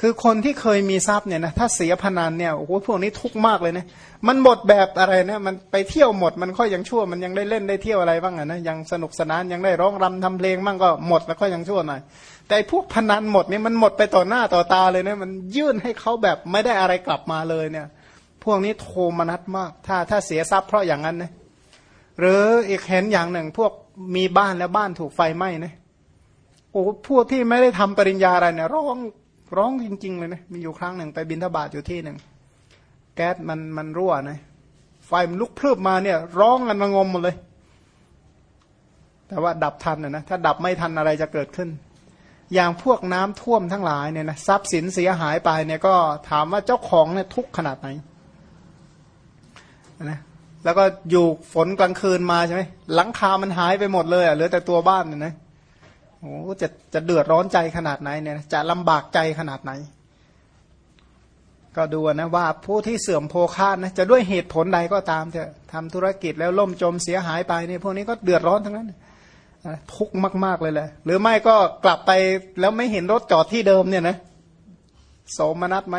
คือคนที่เคยมีทรัพย์เนี่ยนะถ้าเสียพนันเนี่ยโอ้โหพวกนี้ทุกข์มากเลยนะมันหมดแบบอะไรนะมันไปเที่ยวหมดมันก็ยังชั่วมันยังได้เล่นได้เที่ยวอะไรบ้างอะนะยังสนุกสนานยังได้ร้องรำทำเพลงบ้างก็หมดแล้วก็ยังชั่วหน่อยแต่พวกพนันหมดเนี่ยมันหมดไปต่อหน้าต่อตาเลยนะมันยื่นให้เขาแบบไม่ได้อะไรกลับมาเลยเนี่ย พวกนี้โทมนัสมาก ถ้าถ้าเสียทรัพย์เพราะอย่างนั้นนะหรืออีกเห็นอย่างหนึ่ง พวกมีบ้านแล้วบ้านถูกไฟไหม้นะโอ้พวกที่ไม่ได้ทำปริญญาอะไรเนี่ยร้อง ร้องจริง ๆ เลยนะมีอยู่ครั้งหนึ่งไปบินทบาทอยู่ที่หนึ่งแก๊สมันมันรั่วนะไฟมันลุกพลืบมาเนี่ย ร้องกันมางมหมดเลย แต่ว่าดับทันนะนะถ้าดับไม่ทันอะไรจะเกิดขึ้น อย่างพวกน้ำท่วมทั้งหลายเนี่ยนะทรัพย์สินเสียหายไปเนี่ยก็ถามว่าเจ้าของเนี่ยทุกข์ขนาดไหนนะแล้วก็อยู่ฝนกลางคืนมาใช่ไหมหลังคามันหายไปหมดเลยอะเหลือแต่ตัวบ้านเนี่ยนะ โอ้จะจะเดือดร้อนใจขนาดไหนเนี่ยจะลำบากใจขนาดไหน ก็ดูนะว่าผู้ที่เสื่อมโภคานะจะด้วยเหตุผลใดก็ตามจะทำธุรกิจแล้วล่มจมเสียหายไปเนี่ยพวกนี้ก็เดือดร้อนทั้งนั้นทุกข์มาก ๆเลยแหละหรือไม่ก็กลับไปแล้วไม่เห็นรถจอดที่เดิมเนี่ยนะโสมนัสไหม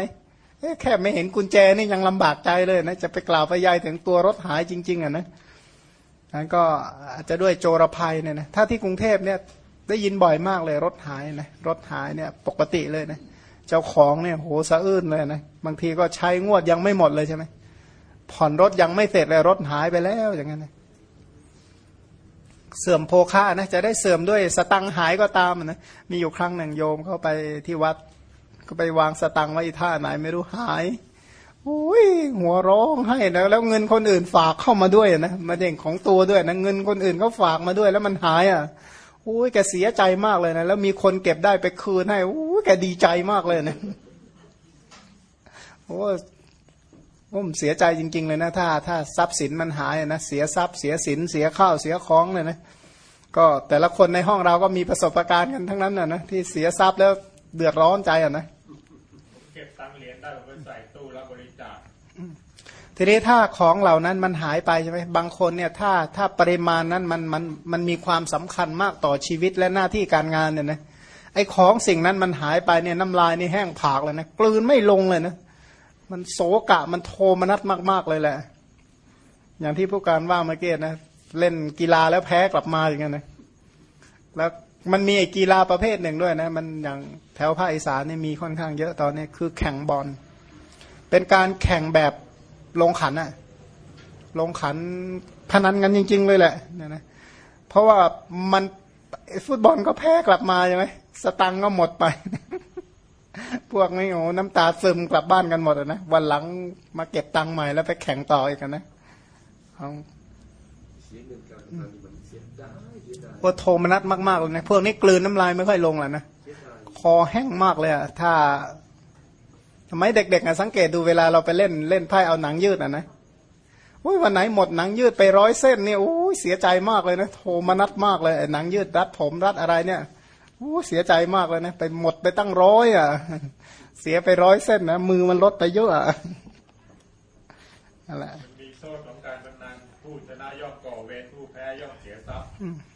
แค่ไม่เห็นกุญแจนี่ยังลำบากใจเลยนะจะไปกล่าวไปยายถึงตัวรถหายจริง ๆอะนะนั้นก็อาจจะด้วยโจรภัยเนี่ยนะถ้าที่กรุงเทพเนี่ย ได้ยินบ่อยมากเลยรถหายนะรถหายเนี่ยปกติเลยนะเจ้าของเนี่ยโหสะอื้นเลยนะบางทีก็ใช้งวดยังไม่หมดเลยใช่ไหมผ่อนรถยังไม่เสร็จเลยรถหายไปแล้วอย่างนั้นนะเสื่อมโภคะนะจะได้เสื่อมด้วยสตังหายก็ตามนะมีอยู่ครั้งหนึ่งโยมเข้าไปที่วัด ก็ไปวางสตังไว้ท่าไหนไม่รู้หายโอ้ยหัวร้องให้นะแล้วเงินคนอื่นฝากเข้ามาด้วยนะมาเด้งของตัวด้วยนะเงินคนอื่นเขาฝากมาด้วย แล้วมันหายอะ อุ้ยแกเสียใจมากเลยนะ แล้วมีคนเก็บได้ไปคืนให้โอ้ยแกดีใจมากเลยนะโอ้ผมเสียใจจริง ๆ เลยนะ ถ้า ถ้าทรัพย์สินมันหายนะเสียทรัพย์เสียสินเสียข้าวเสียของเลยนะก็แต่ละคนในห้องเราก็มีประสบการณ์กันทั้งนั้นนะนะที่เสียทรัพย์แล้วเดือดร้อนใจอะนะเก็บตังเหรียญได้ผมไปใส่ตู้แล้วบริ ทีนี้ถ้าของเหล่านั้นมันหายไปใช่ไหมบางคนเนี่ยถ้าถ้าปริมาณนั้นมันมันมันมีความสำคัญมากต่อชีวิตและหน้าที่การงานเนี่ยนะไอ้ของสิ่งนั้นมันหายไปเนี่ยน้ำลายนี่แห้งผากเลยนะกลืนไม่ลงเลยนะมันโศกะมันโทมนัสมาก ๆ เลยแหละ อย่างที่ผู้การว่าเมื่อกี้นะเล่นกีฬาแล้วแพ้กลับมาอย่างเงี้ยนะแล้วมันมีไอ้กีฬาประเภทหนึ่งด้วยนะ มันอย่างแถวภาคอีสานเนี่ยมีค่อนข้างเยอะตอนนี้คือแข่งบอลเป็นการแข่งแบบ ลงขันอะลงขันพนันกันจริง ๆ เลยแหละเนี่ยนะเพราะว่ามันฟุตบอลก็แพ้กลับมาใช่ไหมสตังก็หมดไป พวกนี้โอ้น้ำตาซึมกลับบ้านกันหมดนะวันหลังมาเก็บตังค์ใหม่แล้วไปแข่งต่ออีกนะเอาพวกโทมนัสมากๆเลยนะพวกนี้กลืนน้ำลายไม่ค่อยลงแล้วนะคอแห้งมากเลยอะถ้า ทำไมเด็กๆอะสังเกตดูเวลาเราไปเล่นเล่นไพ่เอาหนังยืดอะนะวันไหนหมดหนังยืดไปร้อยเส้นเนี่ยโอ้ยเสียใจมากเลยนะโทมนัสมากเลยหนังยืดรัดผมรัดอะไรเนี่ยโอ้เสียใจมากเลยนะไปหมดไปตั้งร้อยอะ เสียไปร้อยเส้นนะมือมันลดไปเยอะอะนั่นแหละมีโซ่ของการพนันผู้ชนะย่อมก่อเวรผู้แพ้ย่อมเสียทรัพย์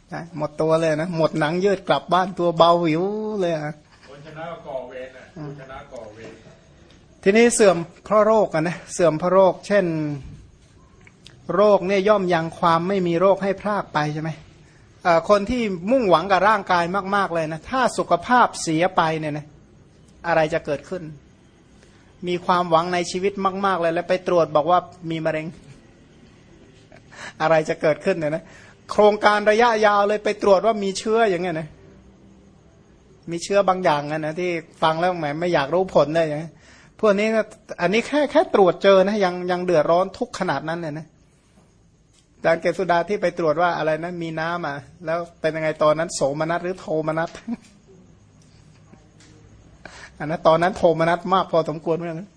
ใช่หมดตัวเลยนะหมดหนังยืดกลับบ้านตัวเบาหิวเลยอะคนชนะก็ก่อเวรอะผู้ชนะก่อเวร ทีนี้เสื่อมเพราะโรคนนะเสื่อมเพราะโรค เช่น โรคเนี่ยย่อมยังความไม่มีโรคให้พรากไปใช่ไหมคนที่มุ่งหวังกับร่างกายมาก ๆ เลยนะ ถ้าสุขภาพเสียไปเนี่ยนะอะไรจะเกิดขึ้น มีความหวังในชีวิตมาก ๆ เลย แล้วไปตรวจบอกว่ามีมะเร็ง อะไรจะเกิดขึ้นเนี่ยนะโครงการระยะยาวเลยไปตรวจว่ามีเชื้ออย่างเงี้ยนะมีเชื้อบางอย่างนะที่ฟังแล้วแหมไม่อยากรู้ผลเลยอย่างนี้พ วกนี้อันนี้แค่แค่ตรวจเจอนะยังยังเดือดร้อนทุกขนาดนั้นเลยนะอาจารย์เกสุดาที่ไปตรวจว่าอะไรนะมีน้ำอะ แล้วเป็นยังไงตอนนั้น โสมนัสหรือโทมนัสอันนั้นตอนนั้นโทมนัสมากพอสมควรเหมือนกัน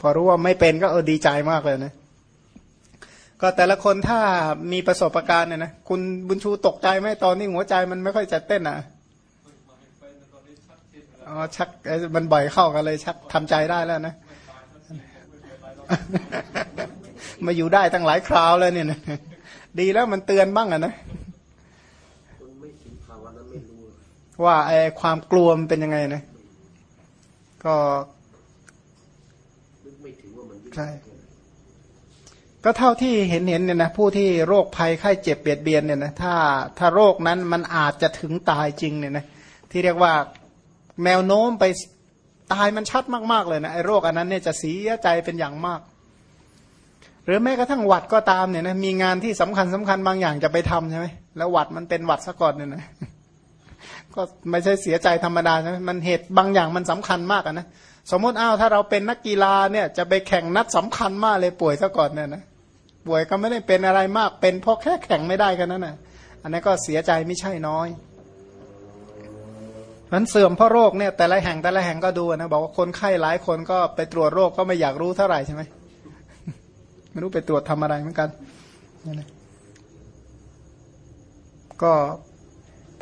พอรู้ว่าไม่เป็นก็เออดีใจมากเลยนะก็แต่ละคนถ้ามีประสบการณ์เนี่ยนะคุณบุญชูตกใจไหมตอนนี้หัวใจมันไม่ค่อยจะเต้นอะ อ๋อชักมันบ่อยเข้ากันเลย ชักทำใจได้แล้วนะ มาอยู่ได้ตั้งหลายคราวแล้วเนี่ยนะดีแล้วมันเตือนบ้างอะนะคนไม่ถึงภาวะนั้นไม่รู้ว่าไอความกลัวมันเป็นยังไงนะ ก็ไม่ถึงว่ามันยิ่งใช่ก็เท่าที่เห็นเห็นเนี่ยนะผู้ที่โรคภัยไข้เจ็บเบียดเบียนเนี่ยนะถ้าถ้าโรคนั้นมันอาจจะถึงตายจริงเนี่ยนะที่เรียกว่า แนวโน้มไปตายมันชัดมากๆเลยนะไอ้โรคอันนั้นเนี่ยจะเสียใจเป็นอย่างมาก หรือแม้กระทั่งหวัดก็ตามเนี่ยนะมีงานที่สำคัญสำคัญบางอย่างจะไปทำใช่ไหมแล้วหวัดมันเป็นหวัดซะก่อนเนี่ยนะก็ไม่ใช่เสียใจธรรมดาใช่ไหมมันเหตุบางอย่างมันสำคัญมากนะสมมติอ้าวถ้าเราเป็นนักกีฬาเนี่ยจะไปแข่งนัดสำคัญมากเลยป่วยซะก่อนเนี่ยนะป่วยก็ไม่ได้เป็นอะไรมากเป็นเพราะแค่แข่งไม่ได้กันนั่นนะอันนี้นก็เสียใจไม่ใช่น้อย มันเสื่อมเพราะโรคเนี่ยแต่ละแห่งแต่ละแห่งก็ดูนะบอกว่าคนไข้หลายคนก็ไปตรวจโรคก็ไม่อยากรู้เท่าไหร่ใช่ไหมไม่รู้ไปตรวจทำอะไรเหมือนกันนั่นแหละก็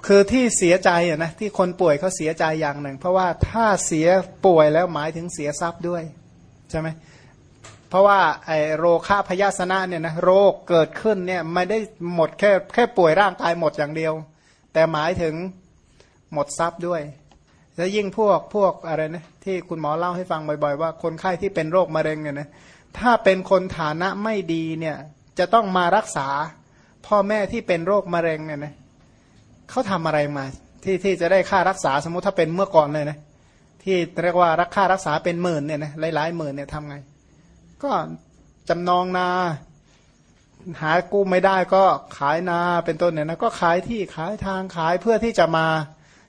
คือที่เสียใจอะนะที่คนป่วยเขาเสียใจอย่างหนึ่ง เพราะว่าถ้าเสียป่วยแล้วหมายถึงเสียทรัพย์ด้วยใช่ไหมเพราะว่าไอโรคาพยาสนะเนี่ยนะโรคเกิดขึ้นเนี่ยไม่ได้หมดแค่แค่ป่วยร่างกายหมดอย่างเดียว แต่หมายถึง หมดทรัพย์ด้วย แล้วยิ่งพวกพวกอะไรนะที่คุณหมอเล่าให้ฟังบ่อย ๆ ว่าคนไข้ที่เป็นโรคมะเร็งเนี่ยนะถ้าเป็นคนฐานะไม่ดีเนี่ยจะต้องมารักษาพ่อแม่ที่เป็นโรคมะเร็งเนี่ยนะเขาทำอะไรมาที่ที่จะได้ค่ารักษาสมมุติถ้าเป็นเมื่อก่อนเลยนะที่เรียกว่ารักค่ารักษาเป็นหมื่นเนี่ยนะหลายๆหมื่นเนี่ยทำไง ก็จำนองนา หากู้ไม่ได้ก็ขายนาเป็นต้นเนี่ยนะก็ขายที่ขายทางขายเพื่อที่จะมา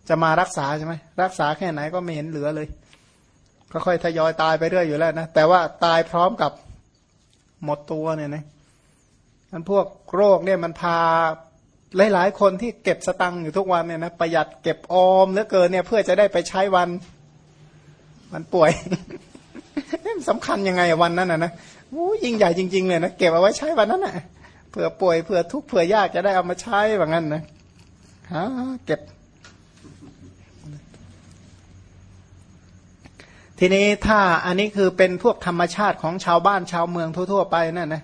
จะมารักษาใช่ไหมรักษาแค่ไหนก็ไม่เห็นเหลือเลยค่อยทยอยตายไปเรื่อยอยู่แล้วนะแต่ว่าตายพร้อมกับหมดตัวเนี่ยนะมันพวกโรคเนี่ยมันพาหลายๆคนที่เก็บสตังค์อยู่ทุกวันเนี่ยนะประหยัดเก็บออมเหลือเกินเนี่ย เพื่อจะได้ไปใช้วันมันป่วยสำคัญยังไงวันนั้นนะนะอู้ยิ่งใหญ่จริง ๆ เลยนะเก็บเอาไว้ใช้วันนั้นนะเผื่อป่วยเผื่อทุกข์เผื่อยากจะได้เอามาใช้แบบนั้นนะฮะเก็บ ทีนี้ถ้าอันนี้คือเป็นพวกธรรมชาติของชาวบ้านชาวเมืองทั่ว ๆ ไปนั่นนะ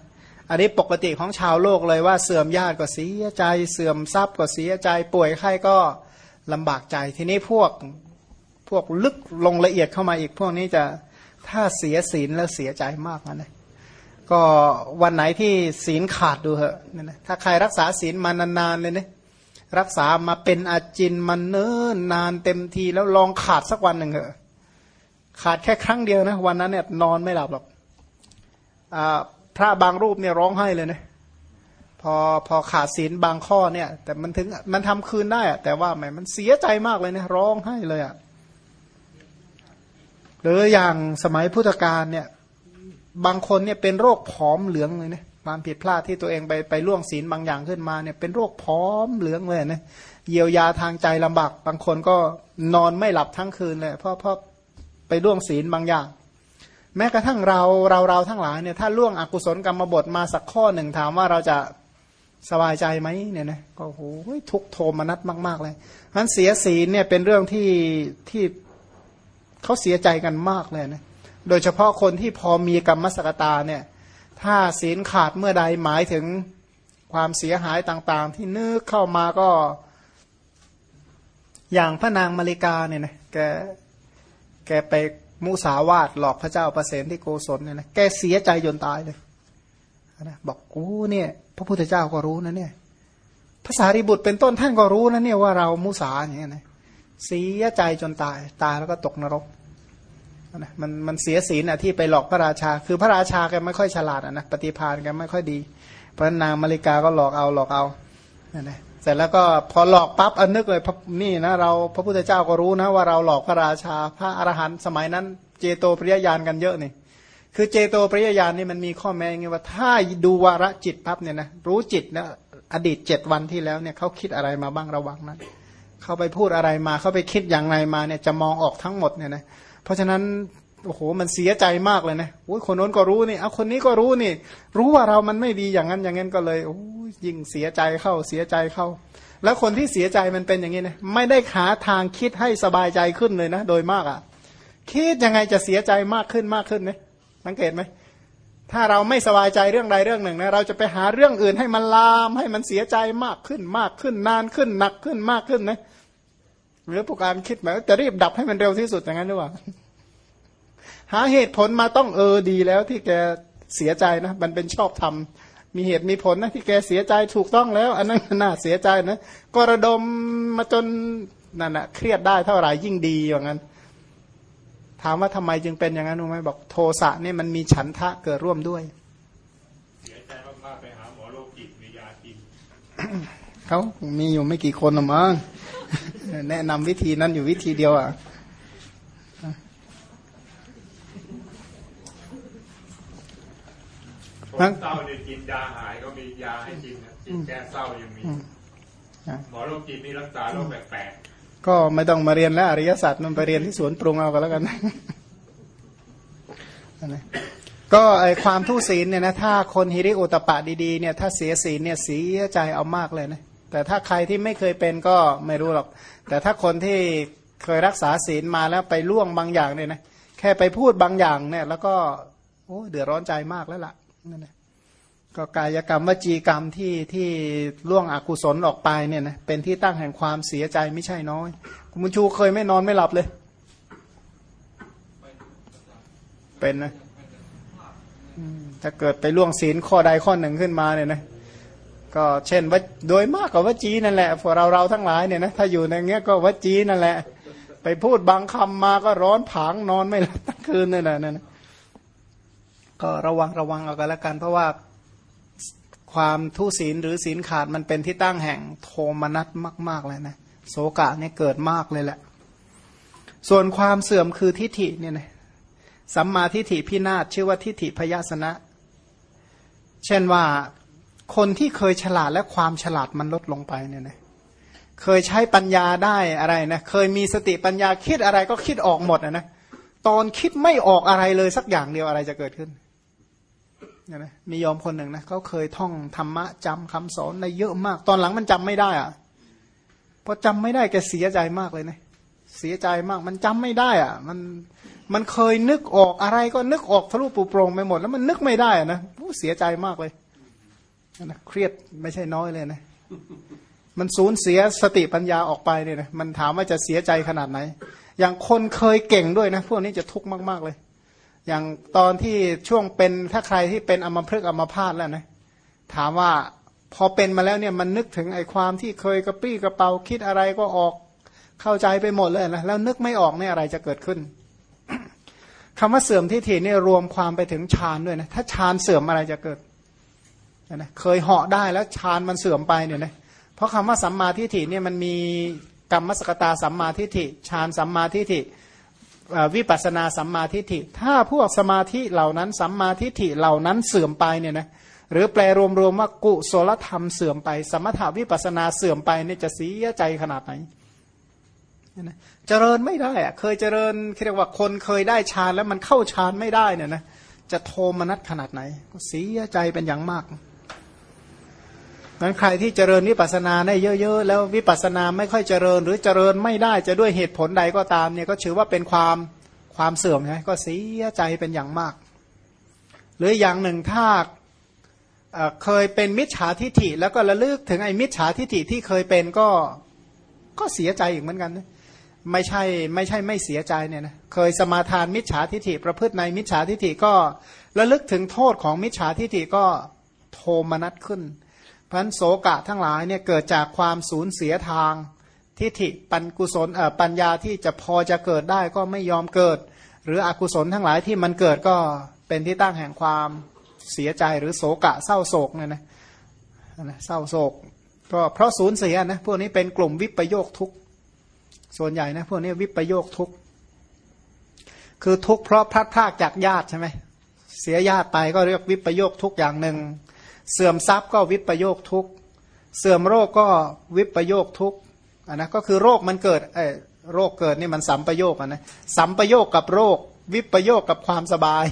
อันนี้ปกติของชาวโลกเลยว่าเสื่อมญาติก็เสียใจเสื่อมทรัพย์ก็เสียใจป่วยไข้ก็ลำบากใจ ทีนี้พวกพวกลึกลงละเอียดเข้ามาอีกพวกนี้จะถ้าเสียศีลแล้วเสียใจมากนะนะก็วันไหนที่ศีลขาดดูเหอะนี่นะถ้าใครรักษาศีลมานานๆเลยเนี่ยรักษามาเป็นอาจินมันเนิ่นนานเต็มทีแล้วลองขาดสักวันหนึ่งเหอะ ขาดแค่ครั้งเดียวนะวันนั้นเนี่ยนอนไม่หลับหรอกอพระบางรูปเนี่ยร้องไห้เลยนะพอพอขาดศีลบางข้อเนี่ย แต่มันถึงมันทำคืนได้อะแต่ว่าแหมมันเสียใจมากเลยนะร้องไห้เลยอะหรืออย่างสมัยพุทธกาลเนี่ย บางคนเนี่ยเป็นโรคผอมเหลืองเลยนะความผิดพลาดที่ตัวเองไปไปล่วงศีลบางอย่างขึ้นมาเนี่ยเป็นโรคผอมเหลืองเลยนะเยียวยาทางใจลำบาก บางคนก็นอนไม่หลับทั้งคืนเลยเพราะเพราะ ไปล่วงศีลบางอย่าง แม้กระทั่งเราเราเราทั้งหลายเนี่ยถ้าล่วงอกุศลกรรมบทมาสักข้อหนึ่งถามว่าเราจะสบายใจไหมเนี่ยนะก็โหทุกโทมนัสมาก ๆ เลยเพราะเสียศีลเนี่ยเป็นเรื่องที่ที่เขาเสียใจกันมากเลยนะโดยเฉพาะคนที่พอมีกรรมสกตาเนี่ยถ้าศีลขาดเมื่อใดหมายถึงความเสียหายต่างๆ ที่นึกเข้ามาก็ อย่างพระนางมาริกาเนี่ยนะแก แกไปมุสาวาทหลอกพระเจ้าประเสนที่โกศลเนี่ยนะแกเสียใจจนตายเลยนะบอกกูเนี่ย พระพุทธเจ้าก็รู้นะเนี่ยภาษาริบุตรเป็นต้นท่านก็รู้นะเนี่ยว่าเรามุสาอย่างเงี้ยนะเสียใจจนตายตายแล้วก็ตกนรกนะมันมันเสียศีลอะที่ไปหลอกพระราชา คือพระราชาแกไม่ค่อยฉลาดอะนะปฏิพานแกไม่ค่อยดี เพราะนางมาริกาก็หลอกเอาหลอกเอานั่นแหละ เสร็จแล้วก็พอหลอกปั๊บอันนึกเลยนี่นะเราพระพุทธเจ้าก็รู้นะว่าเราหลอกพระราชาพระอรหันต์สมัยนั้น เจโตปริยญาณกันเยอะนี่คือเจโตปริยญาณนี่มันมีข้อแม้ไงว่าถ้าดูวาระจิตปั๊บเนี่ยนะรู้จิตนะอดีตเจ็ดวันที่แล้วเนี่ยเขาคิดอะไรมาบ้างระว่างนั้นเขาไปพูดอะไรมาเขาไปคิดอย่างไรมาเนี่ยจะมองออกทั้งหมดเนี่ยนะเพราะฉะนั้นโอ้โหมันเสียใจมากเลยนะโอ้ยคนโน้นก็รู้นี่เอาคนนี้ก็รู้นี่ รู้ว่าเรามันไม่ดีอย่างนั้นอย่างนั้นก็เลยโอ้ ยิ่งเสียใจเข้าเสียใจเข้า แล้วคนที่เสียใจมันเป็นอย่างนี้นะไม่ได้หาทางคิดให้สบายใจขึ้นเลยนะ โดยมากอะ่ะ คิดยังไงจะเสียใจมากขึ้นมากขึ้นนะสังเกตไหมถ้าเราไม่สบายใจเรื่องใดเรื่องหนึ่งนะเราจะไปหาเรื่องอื่นให้มันลามให้มันเสียใจมากขึ้นมากขึ้นนานขึ้นหนักขึ้นมากขึ้นนะหรือผู้การคิดแบบจะรีบดับให้มันเร็วที่สุดอย่างนั้นหรือเปล่าหาเหตุผลมาต้องเออดีแล้วที่แกเสียใจนะ มันเป็นชอบทำ มีเหตุมีผลนะที่แกเสียใจถูกต้องแล้ว อันนั้นน่าเสียใจนะก็ระดมมาจนนั่นแหะเครียดได้เท่าไหร่ยิ่งดีอย่างนั้น ถามว่าทำไมจึงเป็นอย่างนั้นรู้ไหมบอกโทสะนี่มันมีฉันทะเกิดร่วมด้วยเสียใจมากๆไปหาหมอโรคจิตมียากินเขามีอยู่ไม่กี่คนหรอกมั้งแนะนำวิธีนั้นอยู่วิธีเดียวอะ คนเศร้าเนี่ยกินยาหายก็มียาให้กินนะกินแก้เศร้ายังมีหมอโรคจิตนี่รักษาโรคแปลกก็ไม่ต้องมาเรียนแล้วอริยสัจมันไปเรียนที่สวนปรุงเอากันแล้วกันนั่นแหละก็ไอความทุศีลเนี่ยนะถ้าคนฮิริโอตปะดีๆเนี่ยถ้าเสียศีลเนี่ยเสียใจเอามากเลยนะแต่ถ้าใครที่ไม่เคยเป็นก็ไม่รู้หรอก แต่ถ้าคนที่เคยรักษาศีลมาแล้วไปล่วงบางอย่างเนี่ยนะแค่ไปพูดบางอย่างเนี่ย แล้วก็โอ้เดือดร้อนใจมากแล้วล่ะ นั่นแหละก็กายกรรมวจีกรรมที่ที่ล่วงอกุศลออกไปเนี่ยนะเป็นที่ตั้งแห่งความเสียใจไม่ใช่น้อย คุณบุญชูเคยไม่นอนไม่หลับเลย เป็นนะถ้าเกิดไปล่วงศีลข้อใดข้อหนึ่งขึ้นมาเนี่ยนะก็เช่นว่าโดยมากกว่าวจีนั่นแหละพวกเราเราทั้งหลายเนี่ยนะถ้าอยู่ในเงี้ยก็วจีนั่นแหละ ไปพูดบางคำมาก็ร้อนผางนอนไม่หลับทั้งคืนนั่นแหละนั่นนะ ก็ระวังระวังเอากันละกัน เพราะว่าความทุศีลหรือศีลขาดมันเป็นที่ตั้งแห่งโทมนัสมาก ๆ เลยนะโศกะเนี่ยเกิดมากเลยแหละ ส่วนความเสื่อมคือทิฏฐิเนี่ยนะสัมมาทิฏฐิพินาศชื่อว่าทิฏฐิพยาสนะ เช่นว่าคนที่เคยฉลาดและความฉลาดมันลดลงไปเนี่ยนะเคยใช้ปัญญาได้อะไรนะเคยมีสติปัญญาคิดอะไรก็คิดออกหมดนะนะตอนคิดไม่ออกอะไรเลยสักอย่างเดียวอะไรจะเกิดขึ้น นี่ยนะมียอมคนหนึ่งนะเขาเคยท่องธรรมะจำคำสอนในเยอะมาก ตอนหลังมันจำไม่ได้อะพอจำไม่ได้แกเสียใจมากเลยนะเสียใจมาก มันจำไม่ได้อะมันมันเคยนึกออกอะไรก็นึกออกทะลุปูโปรงไปหมด แล้วมันนึกไม่ได้อะนะผู้เสียใจมากเลยนะเครียดไม่ใช่น้อยเลยนะมันสูญเสียสติปัญญาออกไปเนี่ยนะมันถามว่าจะเสียใจขนาดไหน อย่างคนเคยเก่งด้วยนะ พวกนี้จะทุกข์มาก ๆ เลย อย่างตอนที่ช่วงเป็นถ้าใครที่เป็นอมพฤกษ์อมพาตแล้วนะถามว่าพอเป็นมาแล้วเนี่ยมันนึกถึงไอ้ความที่เคยกระปี้กระเป๋าคิดอะไรก็ออกเข้าใจไปหมดเลยนะแล้วนึกไม่ออกเนี่ยอะไรจะเกิดขึ้นคำว่าเสื่อมทิฏฐิเนี่ยรวมความไปถึงฌานด้วยนะถ้าฌานเสื่อมอะไรจะเกิดนะเคยเหาะได้แล้วฌานมันเสื่อมไปเนี่ยนะเพราะคำว่าสัมมาทิฏฐิเนี่ยมันมีกรรมสกตาสัมมาทิฏฐิฌานสัมมาทิฏฐิ วิปัสนาสัมมาทิฏฐิ ถ้าพวกสมาธิเหล่านั้นสัมมาทิฏฐิเหล่านั้นเสื่อมไปเนี่ยนะหรือแปลรวมๆว่ากุศลธรรมเสื่อมไป สมถาวิปัสนาเสื่อมไปเนี่ยจะเสียใจขนาดไหนนะเจริญไม่ได้อะเคยเจริญเรียกว่าคนเคยได้ฌานแล้วมันเข้าฌานไม่ได้เนี่ยนะจะโทมนัสขนาดไหนก็เสียใจเป็นอย่างมาก นั้นใครที่เจริญวิปัสสนาได้เยอะ ๆ แล้ววิปัสสนาไม่ค่อยเจริญ หรือเจริญไม่ได้จะด้วยเหตุผลใดก็ตามเนี่ยก็ถือว่าเป็นความความเสื่อมใช่ก็เสียใจเป็นอย่างมาก หรืออย่างหนึ่งถ้าเคยเป็นมิจฉาทิฐิ แล้วก็ระลึกถึงไอ้มิจฉาทิฐิที่เคยเป็นก็ก็เสียใจอีกเหมือนกันนะไม่ใช่ไม่ใช่ไม่เสียใจเนี่ยนะเคยสมาทานมิจฉาทิฐิ ประพฤติในมิจฉาทิฐิก็ระลึกถึงโทษของมิจฉาทิฐิก็โทมนัสขึ้น พันโสกะทั้งหลายเนี่ยเกิดจากความสูญเสียทางทิฏฐิปัญกุศลปัญญาที่จะพอจะเกิดได้ก็ไม่ยอมเกิด หรืออกุศลทั้งหลายที่มันเกิดก็เป็นที่ตั้งแห่งความเสียใจหรือโศกะเศร้าโศกเนี่ยนะนะเศร้าโศกก็เพราะสูญเสียนะพวกนี้เป็นกลุ่มวิปโยคทุกส่วนใหญ่นะพวกนี้วิปโยคทุกคือทุกเพราะพลัดพรากจากญาติใช่ไหมเสียญาติไปก็เรียกวิปโยคทุกอย่างหนึ่ง เสื่อมทรัพย์ก็วิปโยคทุกเสื่อมโรคก็วิปโยคทุกอันนะก็คือโรคมันเกิดเออโรคเกิดนี่มันสัมปโยคอะนะสัมปโยคกับโรค วิปโยคกับความสบาย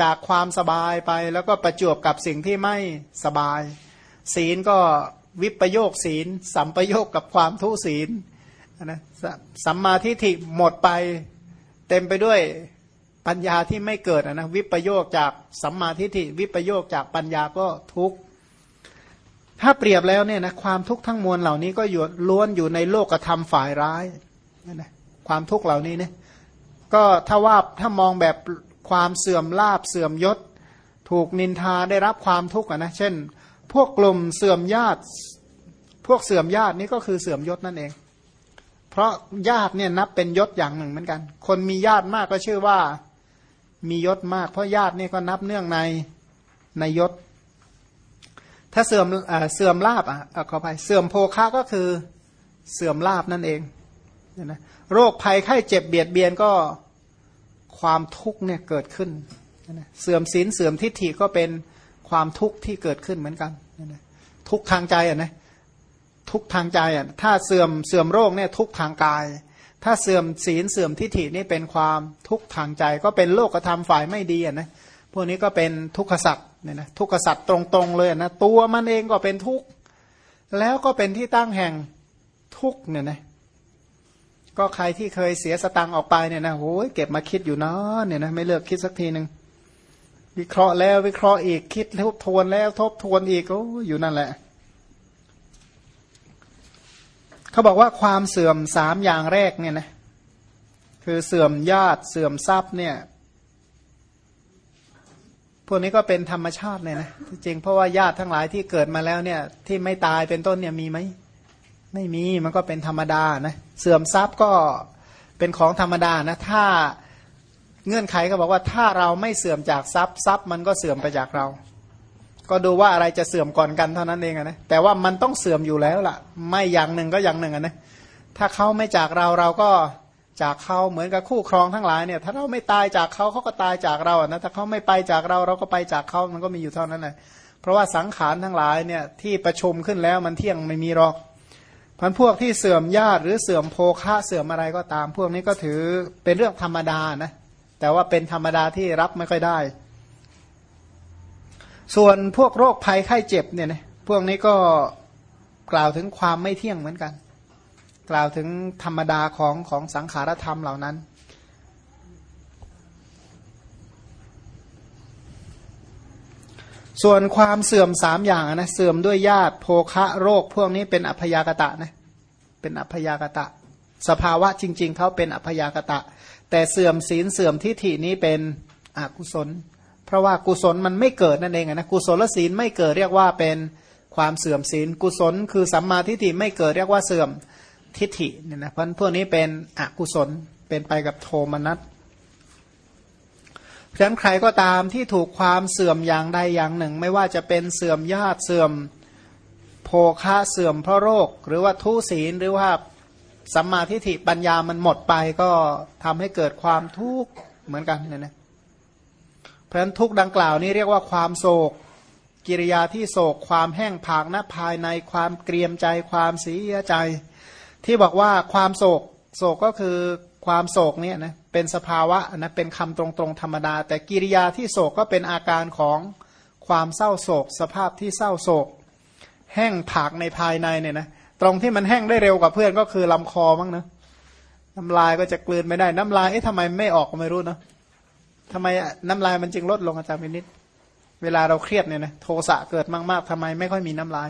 จากความสบายไปแล้วก็ประจวบกับสิ่งที่ไม่สบาย ศีลก็วิปโยคศีล สัมปโยคกับความทุศีลนะสัมมาทิฏฐิหมดไป เต็มไปด้วย ปัญญาที่ไม่เกิดนะวิปโยคจากสัมมาทิฏฐิวิปโยคจากปัญญาก็ทุกข์ถ้าเปรียบแล้วเนี่ยนะความทุกข์ทั้งมวลเหล่านี้ก็อยู่ล้วนอยู่ในโลกธรรมฝ่ายร้ายนั่นนะความทุกข์เหล่านี้เนี่ยก็ถ้าว่าถ้ามองแบบความเสื่อมลาบเสื่อมยศ ถูกนินทาได้รับความทุกข์นะเช่น พวกกลุ่มเสื่อมญาติ พวกเสื่อมญาตินี่ก็คือเสื่อมยศนั่นเอง เพราะญาติเนี่ยนับเป็นยศอย่างหนึ่งเหมือนกัน คนมีญาติมากก็ชื่อว่า มียศมาก เพราะญาตินี่ก็นับเนื่องในในยศ ถ้าเสื่อมเสื่อมลาบอะขอไปเสื่อมโภคะก็คือเสื่อมลาบนั่นเองนะโรคภัยไข้เจ็บเบียดเบียนก็ความทุกข์เนี่ยเกิดขึ้นเสื่อมศีลเสื่อมทิฏฐิก็เป็นความทุกข์ที่เกิดขึ้นเหมือนกันทุกทางใจอะนะทุกทางใจอะถ้าเสื่อมเสื่อมโรคเนี่ยทุกทางกาย ถ้าเสื่อมศีลเสื่อมทิฏฐินี่เป็นความทุกข์ทางใจ ก็เป็นโลกธรรมฝ่ายไม่ดีนะพวกนี้ก็เป็นทุกขสัตว์เนี่ยนะทุกขสัตว์ตรงๆเลยนะตัวมันเองก็เป็นทุกข์แล้วก็เป็นที่ตั้งแห่งทุกข์เนี่ยนะก็ใครที่เคยเสียสตังออกไปเนี่ยนะโอ้ยเก็บมาคิดอยู่นะเนี่ยนะไม่เลิกคิดสักทีหนึ่งวิเคราะห์แล้ววิเคราะห์อีกคิดทบทวนแล้วทบทวนอีกโอ้อยู่นั่นแหละ เขาบอกว่าความเสื่อมสามอย่างแรกเนี่ยนะคือเสื่อมญาติเสื่อมทรัพย์เนี่ยพวกนี้ก็เป็นธรรมชาติเนี่ยนะจริงเพราะว่าญาติทั้งหลายที่เกิดมาแล้วเนี่ยที่ไม่ตายเป็นต้นเนี่ยมีไหมไม่มีมันก็เป็นธรรมดานะเสื่อมทรัพย์ก็เป็นของธรรมดานะถ้าเงื่อนไขก็บอกว่าถ้าเราไม่เสื่อมจากทรัพย์ทรัพย์มันก็เสื่อมไปจากเรา ก็ดูว่าอะไรจะเสื่อมก่อนกันเท่านั้นเองนะแต่ว่ามันต้องเสื่อมอยู่แล้วล่ะ ไม่อย่างหนึ่งก็อย่างหนึ่งนะถ้าเขาไม่จากเราเราก็จากเขาเหมือนกับคู่ครองทั้งหลายเนี่ย ถ้าเราไม่ตายจากเขาเขาก็ตายจากเรานะถ้าเขาไม่ไปจากเราเราก็ไปจากเขามันก็มีอยู่เท่านั้นเลยเพราะว่าสังขารทั้งหลายเนี่ยที่ประชุมขึ้นแล้วมันเที่ยงไม่มีหรอกพันพวกที่เสื่อมญาติหรือเสื่อมโภคะเสื่อมอะไรก็ตาม พวกนี้ก็ถือเป็นเรื่องธรรมดานะแต่ว่าเป็นธรรมดาที่รับไม่ค่อยได้ ส่วนพวกโรคภัยไข้เจ็บเนี่ยนะพวกนี้ก็กล่าวถึงความไม่เที่ยงเหมือนกัน กล่าวถึงธรรมดาของของสังขารธรรมเหล่านั้น ส่วนความเสื่อมสามอย่างนะเสื่อมด้วยญาติโภคะโรค พวกนี้เป็นอัพยากตะนะเป็นอัพยากตะ สภาวะจริง ๆเขาเป็นอัพยากตะ แต่เสื่อมศีลเสื่อมทิฏฐินี้เป็นอกุศล เพราะว่ากุศลมันไม่เกิดนั่นเองนะกุศลศีลไม่เกิดเรียกว่าเป็นความเสื่อมศีล กุศลคือสัมมาทิฏฐิไม่เกิดเรียกว่าเสื่อมทิฏฐิเนี่ยนะเพราะพวกนี้เป็นอกุศลเป็นไปกับโทมนัสฉะนั้นใครก็ตามที่ถูกความเสื่อมอย่างใดอย่างหนึ่ง ไม่ว่าจะเป็นเสื่อมญาติเสื่อมโภคะเสื่อมเพราะโรค หรือว่าทุศีลหรือว่าสัมมาทิฏฐิปัญญามันหมดไปก็ทำให้เกิดความทุกข์เหมือนกันเนี่ยนะ เพราะฉะนั้นทุกดังกล่าวนี้เรียกว่าความโศก กิริยาที่โศกความแห้งผากหน้าภายในความเกรียมใจความเสียใจ ที่บอกว่าความโศกโศกก็คือความโศกเนี่ยนะเป็นสภาวะนะเป็นคำตรงๆธรรมดา แต่กิริยาที่โศกก็เป็นอาการของความเศร้าโศก สภาพที่เศร้าโศก แห้งผากในภายในเนี่ยนะตรงที่มันแห้งได้เร็วกว่าเพื่อนก็คือลำคอมั้งนะน้ำลายก็จะกลืนไม่ได้น้ำลายเอ๊ะทำไมไม่ออกก็ไม่รู้เนาะ ทำไมน้ำลายมันจึงลดลงอาจารย์มินิดเวลาเราเครียดเนี่ยนะโทสะเกิดมากๆทำไมไม่ค่อยมีน้ำลาย